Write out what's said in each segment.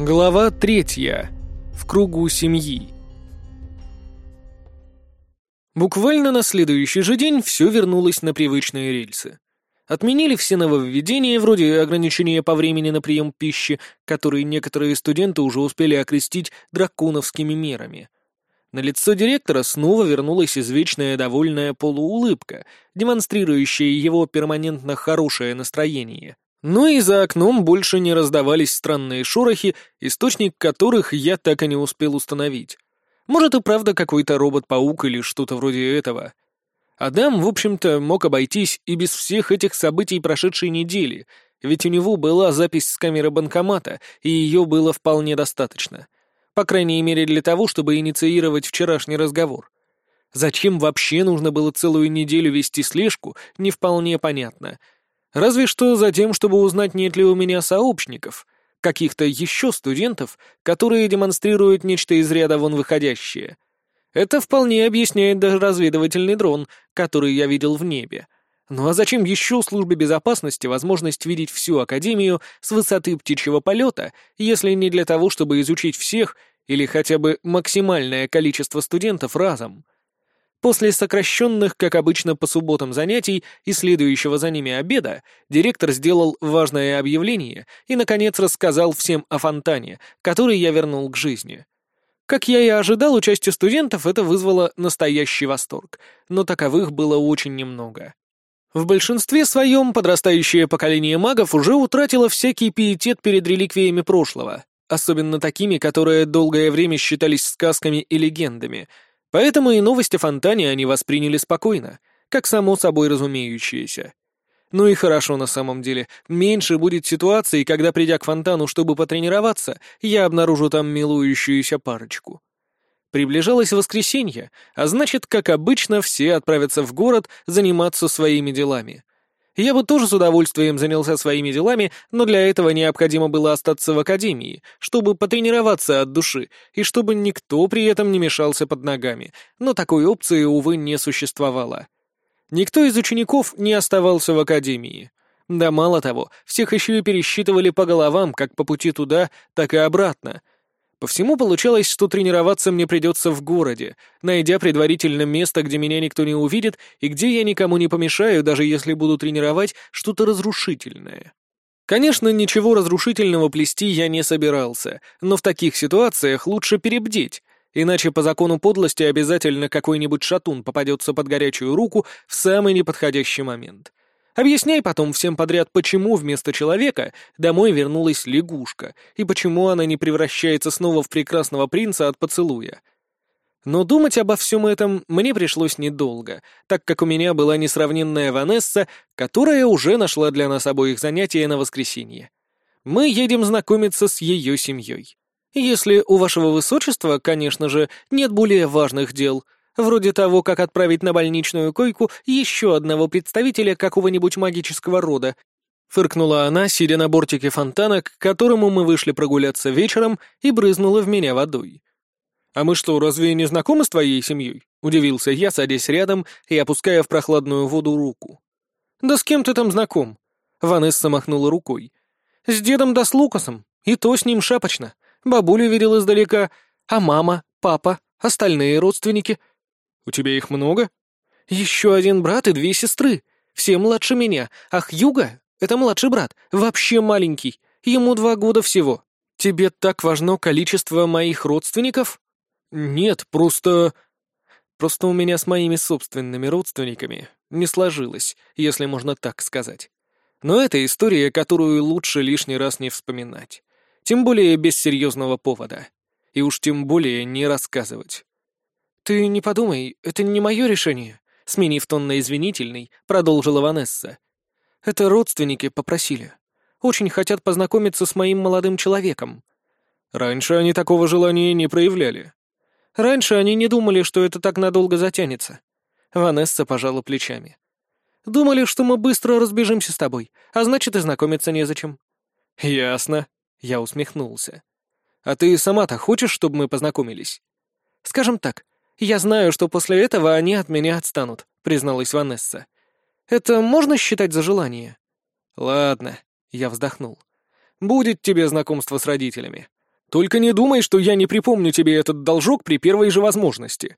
Глава третья. В кругу семьи. Буквально на следующий же день все вернулось на привычные рельсы. Отменили все нововведения, вроде ограничения по времени на прием пищи, которые некоторые студенты уже успели окрестить драконовскими мерами. На лицо директора снова вернулась извечная довольная полуулыбка, демонстрирующая его перманентно хорошее настроение. Ну и за окном больше не раздавались странные шорохи, источник которых я так и не успел установить. Может и правда какой-то робот-паук или что-то вроде этого. Адам, в общем-то, мог обойтись и без всех этих событий прошедшей недели, ведь у него была запись с камеры банкомата, и ее было вполне достаточно. По крайней мере для того, чтобы инициировать вчерашний разговор. Зачем вообще нужно было целую неделю вести слежку, не вполне понятно — Разве что за тем, чтобы узнать, нет ли у меня сообщников, каких-то еще студентов, которые демонстрируют нечто из ряда вон выходящее. Это вполне объясняет даже разведывательный дрон, который я видел в небе. Ну а зачем еще службе безопасности возможность видеть всю Академию с высоты птичьего полета, если не для того, чтобы изучить всех или хотя бы максимальное количество студентов разом? После сокращенных, как обычно, по субботам занятий и следующего за ними обеда, директор сделал важное объявление и, наконец, рассказал всем о фонтане, который я вернул к жизни. Как я и ожидал, у части студентов это вызвало настоящий восторг, но таковых было очень немного. В большинстве своем подрастающее поколение магов уже утратило всякий пиетет перед реликвиями прошлого, особенно такими, которые долгое время считались сказками и легендами — Поэтому и новости фонтане они восприняли спокойно, как само собой разумеющееся. Ну и хорошо на самом деле. Меньше будет ситуаций, когда, придя к фонтану, чтобы потренироваться, я обнаружу там милующуюся парочку. Приближалось воскресенье, а значит, как обычно, все отправятся в город заниматься своими делами. Я бы тоже с удовольствием занялся своими делами, но для этого необходимо было остаться в академии, чтобы потренироваться от души, и чтобы никто при этом не мешался под ногами, но такой опции, увы, не существовало. Никто из учеников не оставался в академии. Да мало того, всех еще и пересчитывали по головам, как по пути туда, так и обратно — по всему получалось, что тренироваться мне придется в городе, найдя предварительно место, где меня никто не увидит и где я никому не помешаю, даже если буду тренировать что-то разрушительное. Конечно, ничего разрушительного плести я не собирался, но в таких ситуациях лучше перебдеть, иначе по закону подлости обязательно какой-нибудь шатун попадется под горячую руку в самый неподходящий момент. Объясняй потом всем подряд, почему вместо человека домой вернулась лягушка, и почему она не превращается снова в прекрасного принца от поцелуя. Но думать обо всем этом мне пришлось недолго, так как у меня была несравненная Ванесса, которая уже нашла для нас обоих занятия на воскресенье. Мы едем знакомиться с ее семьей. Если у вашего высочества, конечно же, нет более важных дел — Вроде того, как отправить на больничную койку еще одного представителя какого-нибудь магического рода. Фыркнула она, сидя на бортике фонтана, к которому мы вышли прогуляться вечером, и брызнула в меня водой. «А мы что, разве не знакомы с твоей семьей?» — удивился я, садясь рядом и опуская в прохладную воду руку. «Да с кем ты там знаком?» — Ванесса махнула рукой. «С дедом да с Лукасом, и то с ним шапочно. Бабулю видел издалека, а мама, папа, остальные родственники — «У тебя их много?» «Еще один брат и две сестры. Все младше меня. Ах, Юга — это младший брат, вообще маленький. Ему два года всего. Тебе так важно количество моих родственников?» «Нет, просто...» «Просто у меня с моими собственными родственниками не сложилось, если можно так сказать. Но это история, которую лучше лишний раз не вспоминать. Тем более без серьезного повода. И уж тем более не рассказывать. «Ты не подумай, это не мое решение», — сменив тон на извинительный, продолжила Ванесса. «Это родственники попросили. Очень хотят познакомиться с моим молодым человеком». «Раньше они такого желания не проявляли». «Раньше они не думали, что это так надолго затянется». Ванесса пожала плечами. «Думали, что мы быстро разбежимся с тобой, а значит, и знакомиться незачем». «Ясно», — я усмехнулся. «А ты сама-то хочешь, чтобы мы познакомились?» «Скажем так, «Я знаю, что после этого они от меня отстанут», — призналась Ванесса. «Это можно считать за желание?» «Ладно», — я вздохнул. «Будет тебе знакомство с родителями. Только не думай, что я не припомню тебе этот должок при первой же возможности».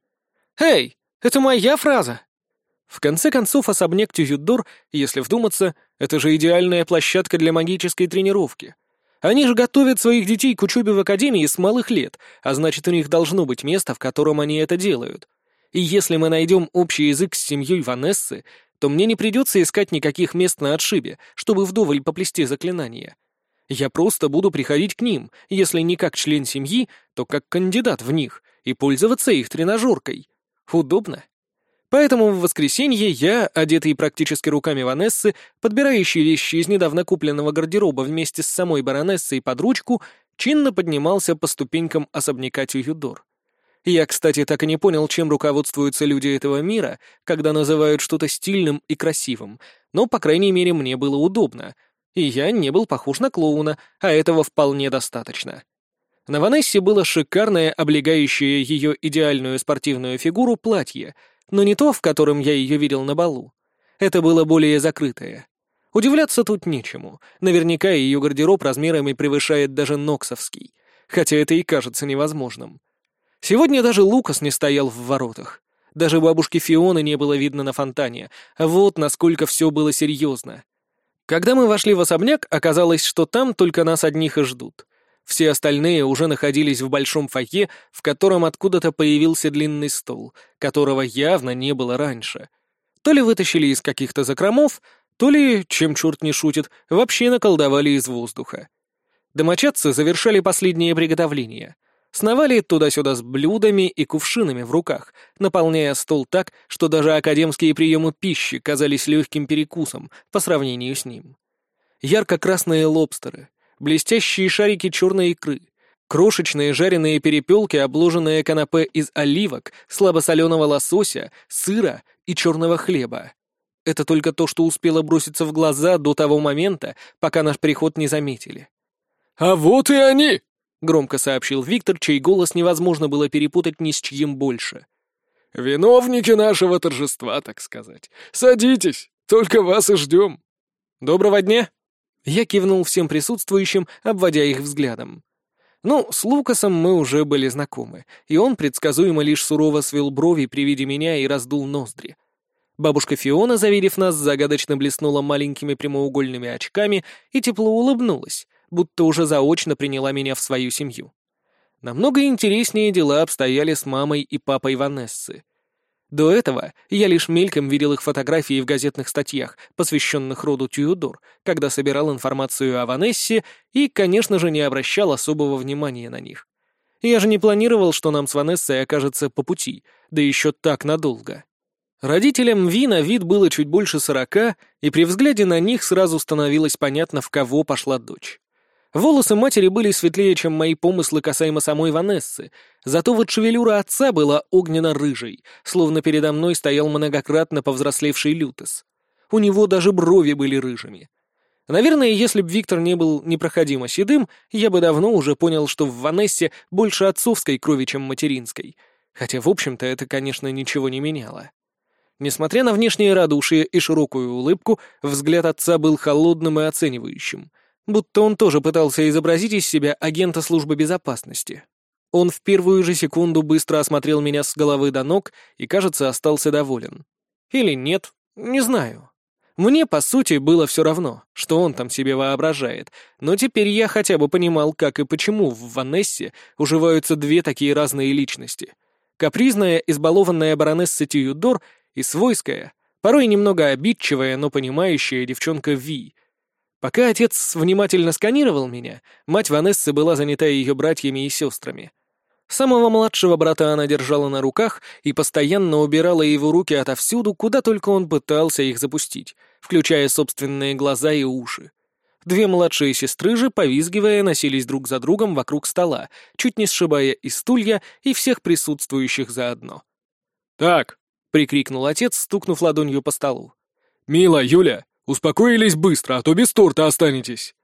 «Эй, это моя фраза!» В конце концов, особняк Тюзюдор, если вдуматься, это же идеальная площадка для магической тренировки. Они же готовят своих детей к учебе в академии с малых лет, а значит, у них должно быть место, в котором они это делают. И если мы найдем общий язык с семьей Ванессы, то мне не придется искать никаких мест на отшибе, чтобы вдоволь поплести заклинания. Я просто буду приходить к ним, если не как член семьи, то как кандидат в них, и пользоваться их тренажеркой. Удобно. Поэтому в воскресенье я, одетый практически руками Ванессы, подбирающий вещи из недавно купленного гардероба вместе с самой баронессой под ручку, чинно поднимался по ступенькам особняка Тююдор. Я, кстати, так и не понял, чем руководствуются люди этого мира, когда называют что-то стильным и красивым, но, по крайней мере, мне было удобно — и я не был похож на клоуна, а этого вполне достаточно. На Ванессе было шикарное, облегающее ее идеальную спортивную фигуру платье, но не то, в котором я ее видел на балу. Это было более закрытое. Удивляться тут нечему. Наверняка ее гардероб размерами превышает даже Ноксовский, хотя это и кажется невозможным. Сегодня даже Лукас не стоял в воротах. Даже бабушки Фионы не было видно на фонтане. Вот насколько все было серьезно. Когда мы вошли в особняк, оказалось, что там только нас одних и ждут. Все остальные уже находились в большом фойе, в котором откуда-то появился длинный стол, которого явно не было раньше. То ли вытащили из каких-то закромов, то ли, чем черт не шутит, вообще наколдовали из воздуха. Домочадцы завершали последние приготовления — сновали туда-сюда с блюдами и кувшинами в руках, наполняя стол так, что даже академские приемы пищи казались легким перекусом по сравнению с ним. Ярко-красные лобстеры, блестящие шарики черной икры, крошечные жареные перепелки, обложенные канапе из оливок, слабосоленого лосося, сыра и черного хлеба. Это только то, что успело броситься в глаза до того момента, пока наш приход не заметили. «А вот и они!» — громко сообщил Виктор, чей голос невозможно было перепутать ни с чьим больше. «Виновники нашего торжества, так сказать. Садитесь, только вас и ждем». «Доброго дня!» Я кивнул всем присутствующим, обводя их взглядом. Ну, с Лукасом мы уже были знакомы, и он предсказуемо лишь сурово свел брови при виде меня и раздул ноздри. Бабушка Фиона, заверив нас, загадочно блеснула маленькими прямоугольными очками и тепло улыбнулась, будто уже заочно приняла меня в свою семью. Намного интереснее дела обстояли с мамой и папой Ванессы. До этого я лишь мельком видел их фотографии в газетных статьях, посвященных роду Тюдор, когда собирал информацию о Ванессе и, конечно же, не обращал особого внимания на них. Я же не планировал, что нам с Ванессой окажется по пути, да еще так надолго. Родителям Вина вид было чуть больше сорока, и при взгляде на них сразу становилось понятно, в кого пошла дочь. Волосы матери были светлее, чем мои помыслы касаемо самой Ванессы, зато вот шевелюра отца была огненно-рыжей, словно передо мной стоял многократно повзрослевший Лютес. У него даже брови были рыжими. Наверное, если б Виктор не был непроходимо седым, я бы давно уже понял, что в Ванессе больше отцовской крови, чем материнской. Хотя, в общем-то, это, конечно, ничего не меняло. Несмотря на внешнее радушие и широкую улыбку, взгляд отца был холодным и оценивающим — будто он тоже пытался изобразить из себя агента службы безопасности. Он в первую же секунду быстро осмотрел меня с головы до ног и, кажется, остался доволен. Или нет, не знаю. Мне, по сути, было все равно, что он там себе воображает, но теперь я хотя бы понимал, как и почему в Ванессе уживаются две такие разные личности. Капризная, избалованная баронесса Тиюдор и свойская, порой немного обидчивая, но понимающая девчонка Ви, Пока отец внимательно сканировал меня, мать Ванессы была занята ее братьями и сестрами. Самого младшего брата она держала на руках и постоянно убирала его руки отовсюду, куда только он пытался их запустить, включая собственные глаза и уши. Две младшие сестры же, повизгивая, носились друг за другом вокруг стола, чуть не сшибая и стулья, и всех присутствующих заодно. «Так!» — прикрикнул отец, стукнув ладонью по столу. «Мила, Юля, Успокоились быстро, а то без торта останетесь».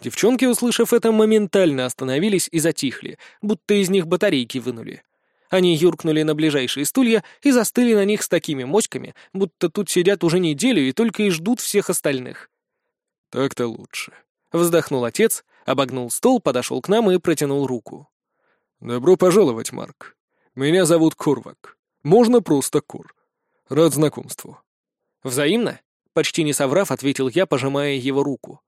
Девчонки, услышав это, моментально остановились и затихли, будто из них батарейки вынули. Они юркнули на ближайшие стулья и застыли на них с такими моськами, будто тут сидят уже неделю и только и ждут всех остальных. «Так-то лучше», — вздохнул отец, Обогнул стол, подошел к нам и протянул руку. «Добро пожаловать, Марк. Меня зовут Корвак. Можно просто Кур. Рад знакомству». «Взаимно?» — почти не соврав, ответил я, пожимая его руку.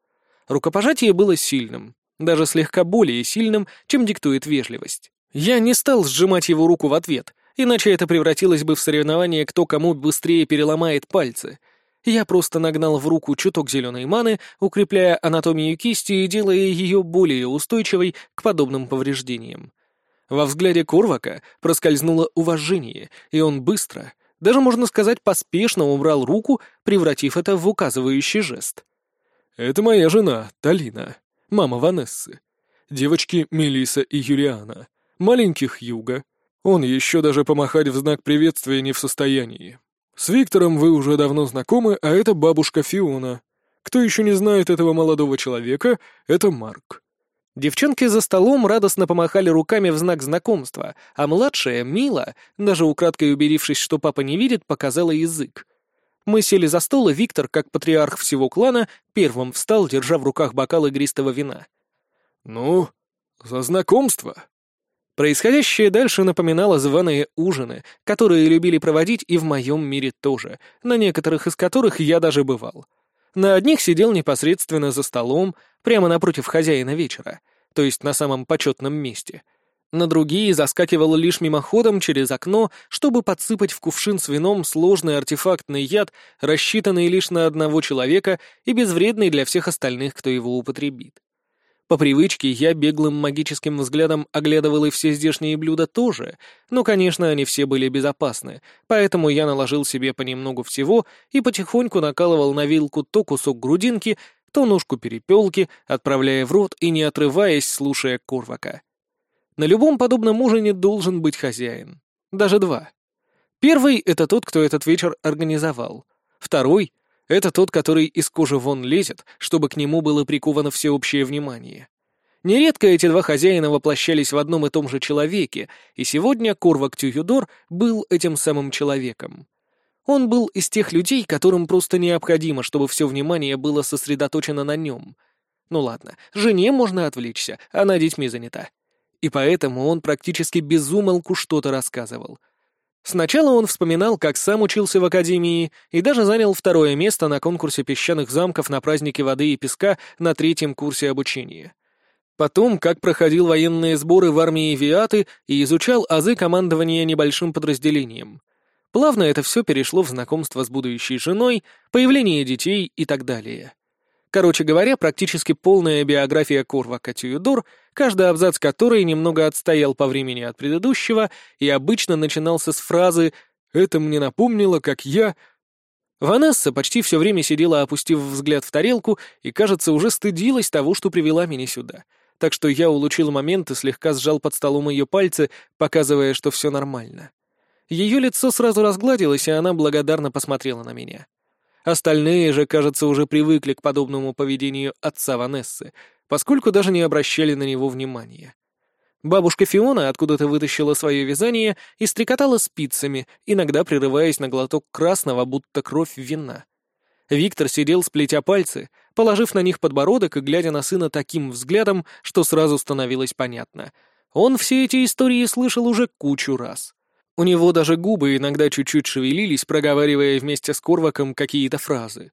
Рукопожатие было сильным, даже слегка более сильным, чем диктует вежливость. Я не стал сжимать его руку в ответ, иначе это превратилось бы в соревнование, кто кому быстрее переломает пальцы. Я просто нагнал в руку чуток зеленой маны, укрепляя анатомию кисти и делая ее более устойчивой к подобным повреждениям. Во взгляде Корвака проскользнуло уважение, и он быстро, даже, можно сказать, поспешно убрал руку, превратив это в указывающий жест. «Это моя жена, Талина, мама Ванессы. Девочки Мелиса и Юлиана, маленьких Юга. Он еще даже помахать в знак приветствия не в состоянии. С Виктором вы уже давно знакомы, а это бабушка Фиона. Кто еще не знает этого молодого человека, это Марк. Девчонки за столом радостно помахали руками в знак знакомства, а младшая, Мила, даже украдкой убедившись, что папа не видит, показала язык. Мы сели за стол, и Виктор, как патриарх всего клана, первым встал, держа в руках бокал игристого вина. «Ну, за знакомство!» Происходящее дальше напоминало званые ужины, которые любили проводить и в моем мире тоже, на некоторых из которых я даже бывал. На одних сидел непосредственно за столом, прямо напротив хозяина вечера, то есть на самом почетном месте. На другие заскакивал лишь мимоходом через окно, чтобы подсыпать в кувшин с вином сложный артефактный яд, рассчитанный лишь на одного человека и безвредный для всех остальных, кто его употребит. По привычке я беглым магическим взглядом оглядывал и все здешние блюда тоже, но, конечно, они все были безопасны, поэтому я наложил себе понемногу всего и потихоньку накалывал на вилку то кусок грудинки, то ножку перепелки, отправляя в рот и не отрываясь, слушая Корвака. На любом подобном ужине должен быть хозяин. Даже два. Первый — это тот, кто этот вечер организовал. Второй это тот, который из кожи вон лезет, чтобы к нему было приковано всеобщее внимание. Нередко эти два хозяина воплощались в одном и том же человеке, и сегодня Корвак Тююдор был этим самым человеком. Он был из тех людей, которым просто необходимо, чтобы все внимание было сосредоточено на нем. Ну ладно, жене можно отвлечься, она детьми занята. И поэтому он практически безумолку что-то рассказывал — Сначала он вспоминал, как сам учился в академии и даже занял второе место на конкурсе песчаных замков на празднике воды и песка на третьем курсе обучения. Потом, как проходил военные сборы в армии Виаты и изучал азы командования небольшим подразделением. Плавно это все перешло в знакомство с будущей женой, появление детей и так далее. Короче говоря, практически полная биография Корвака Тюдор, каждый абзац которой немного отстоял по времени от предыдущего и обычно начинался с фразы «Это мне напомнило, как я...» Ванесса почти все время сидела, опустив взгляд в тарелку, и, кажется, уже стыдилась того, что привела меня сюда. Так что я улучил момент и слегка сжал под столом ее пальцы, показывая, что все нормально. Ее лицо сразу разгладилось, и она благодарно посмотрела на меня. Остальные же, кажется, уже привыкли к подобному поведению отца Ванессы, поскольку даже не обращали на него внимания. Бабушка Фиона откуда-то вытащила свое вязание и стрекотала спицами, иногда прерываясь на глоток красного, будто кровь вина. Виктор сидел, сплетя пальцы, положив на них подбородок и глядя на сына таким взглядом, что сразу становилось понятно. Он все эти истории слышал уже кучу раз. У него даже губы иногда чуть-чуть шевелились, проговаривая вместе с Корваком какие-то фразы.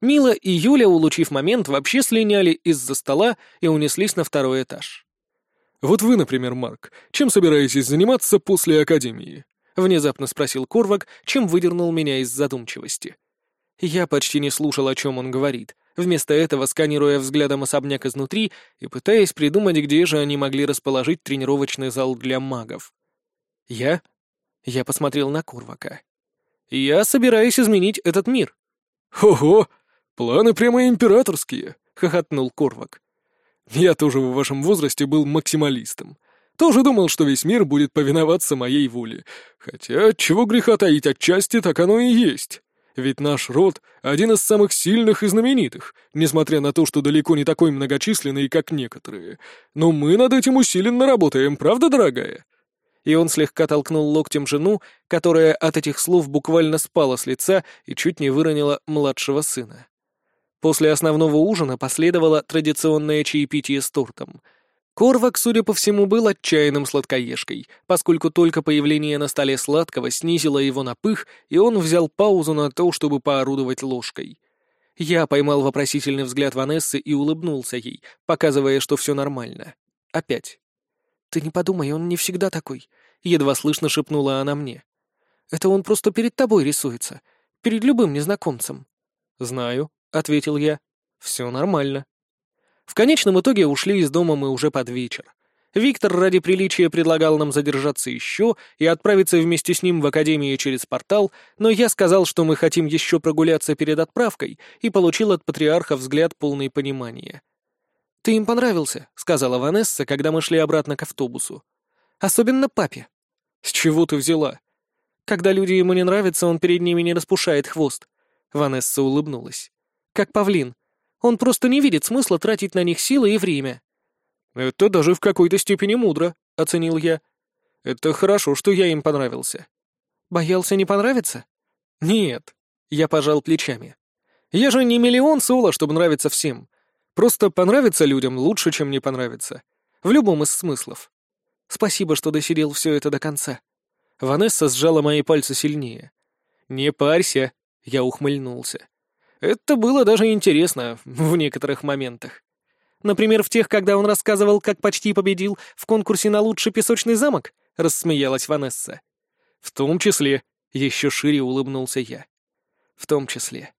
Мила и Юля, улучив момент, вообще слиняли из-за стола и унеслись на второй этаж. «Вот вы, например, Марк, чем собираетесь заниматься после академии?» — внезапно спросил Корвак, чем выдернул меня из задумчивости. Я почти не слушал, о чем он говорит, вместо этого сканируя взглядом особняк изнутри и пытаясь придумать, где же они могли расположить тренировочный зал для магов. Я я посмотрел на Курвака. «Я собираюсь изменить этот мир». «Ого! Планы прямо императорские!» — хохотнул Курвак. «Я тоже в вашем возрасте был максималистом. Тоже думал, что весь мир будет повиноваться моей воле. Хотя, чего греха таить отчасти, так оно и есть. Ведь наш род — один из самых сильных и знаменитых, несмотря на то, что далеко не такой многочисленный, как некоторые. Но мы над этим усиленно работаем, правда, дорогая?» И он слегка толкнул локтем жену, которая от этих слов буквально спала с лица и чуть не выронила младшего сына. После основного ужина последовало традиционное чаепитие с тортом. Корвак, судя по всему, был отчаянным сладкоежкой, поскольку только появление на столе сладкого снизило его на пых, и он взял паузу на то, чтобы поорудовать ложкой. Я поймал вопросительный взгляд Ванессы и улыбнулся ей, показывая, что все нормально. Опять. «Ты не подумай, он не всегда такой», — едва слышно шепнула она мне. «Это он просто перед тобой рисуется. Перед любым незнакомцем». «Знаю», — ответил я. «Все нормально». В конечном итоге ушли из дома мы уже под вечер. Виктор ради приличия предлагал нам задержаться еще и отправиться вместе с ним в академию через портал, но я сказал, что мы хотим еще прогуляться перед отправкой, и получил от патриарха взгляд полный понимания. «Ты им понравился», — сказала Ванесса, когда мы шли обратно к автобусу. «Особенно папе». «С чего ты взяла?» «Когда люди ему не нравятся, он перед ними не распушает хвост». Ванесса улыбнулась. «Как павлин. Он просто не видит смысла тратить на них силы и время». «Это даже в какой-то степени мудро», — оценил я. «Это хорошо, что я им понравился». «Боялся не понравиться?» «Нет», — я пожал плечами. «Я же не миллион соло, чтобы нравиться всем. Просто понравится людям лучше, чем не понравится. В любом из смыслов. Спасибо, что досидел все это до конца». Ванесса сжала мои пальцы сильнее. «Не парься», — я ухмыльнулся. «Это было даже интересно в некоторых моментах. Например, в тех, когда он рассказывал, как почти победил в конкурсе на лучший песочный замок?» — рассмеялась Ванесса. «В том числе», — еще шире улыбнулся я. «В том числе».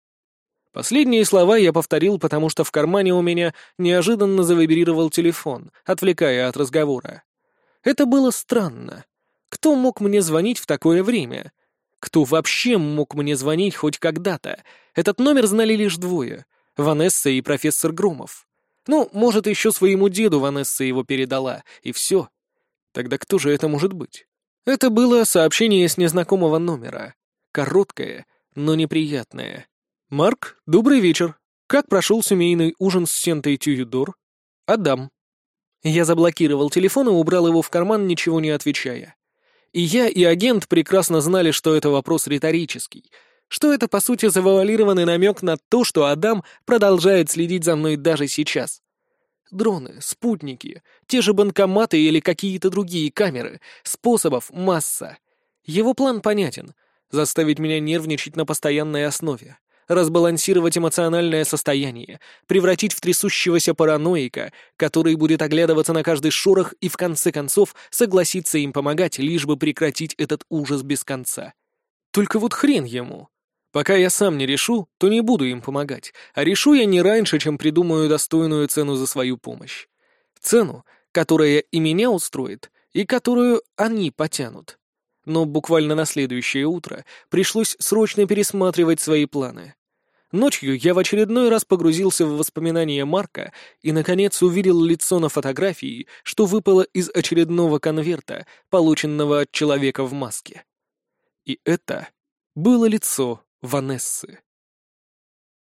Последние слова я повторил, потому что в кармане у меня неожиданно завибрировал телефон, отвлекая от разговора. Это было странно. Кто мог мне звонить в такое время? Кто вообще мог мне звонить хоть когда-то? Этот номер знали лишь двое — Ванесса и профессор Громов. Ну, может, еще своему деду Ванесса его передала, и все. Тогда кто же это может быть? Это было сообщение с незнакомого номера. Короткое, но неприятное. «Марк, добрый вечер. Как прошел семейный ужин с Сентой Тююдор?» «Адам». Я заблокировал телефон и убрал его в карман, ничего не отвечая. И я, и агент прекрасно знали, что это вопрос риторический, что это, по сути, завуалированный намек на то, что Адам продолжает следить за мной даже сейчас. Дроны, спутники, те же банкоматы или какие-то другие камеры, способов масса. Его план понятен — заставить меня нервничать на постоянной основе разбалансировать эмоциональное состояние, превратить в трясущегося параноика, который будет оглядываться на каждый шорох и в конце концов согласиться им помогать, лишь бы прекратить этот ужас без конца. Только вот хрен ему. Пока я сам не решу, то не буду им помогать, а решу я не раньше, чем придумаю достойную цену за свою помощь. Цену, которая и меня устроит, и которую они потянут. Но буквально на следующее утро пришлось срочно пересматривать свои планы. Ночью я в очередной раз погрузился в воспоминания Марка и, наконец, увидел лицо на фотографии, что выпало из очередного конверта, полученного от человека в маске. И это было лицо Ванессы.